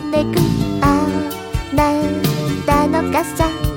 めくあなたの傘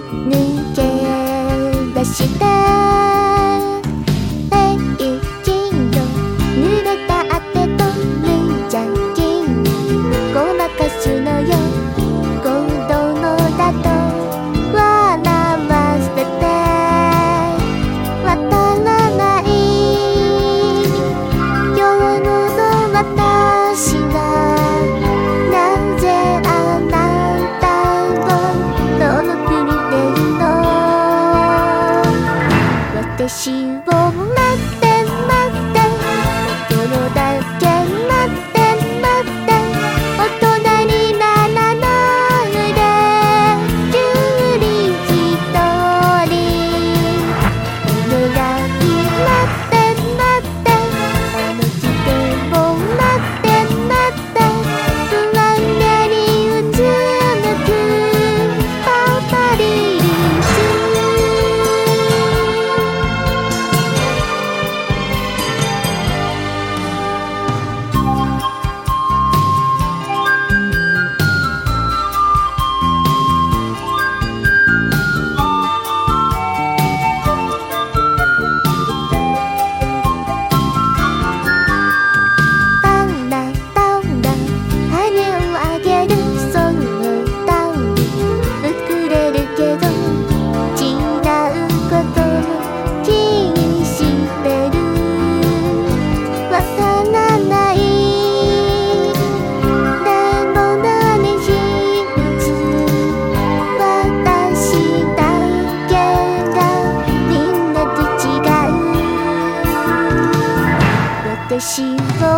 私を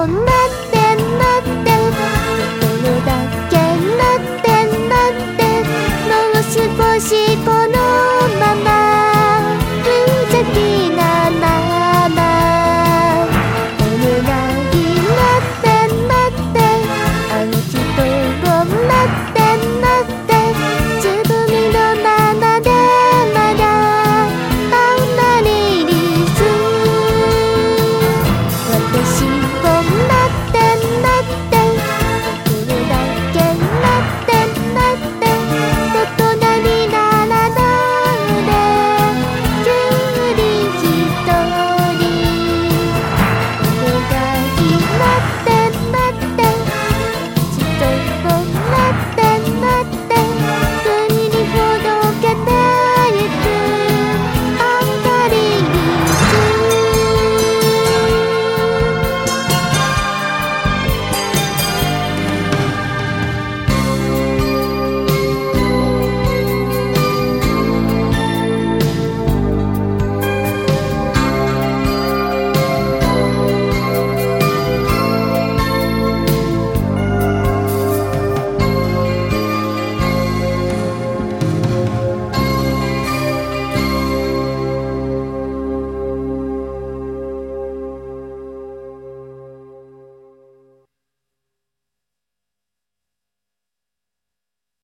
待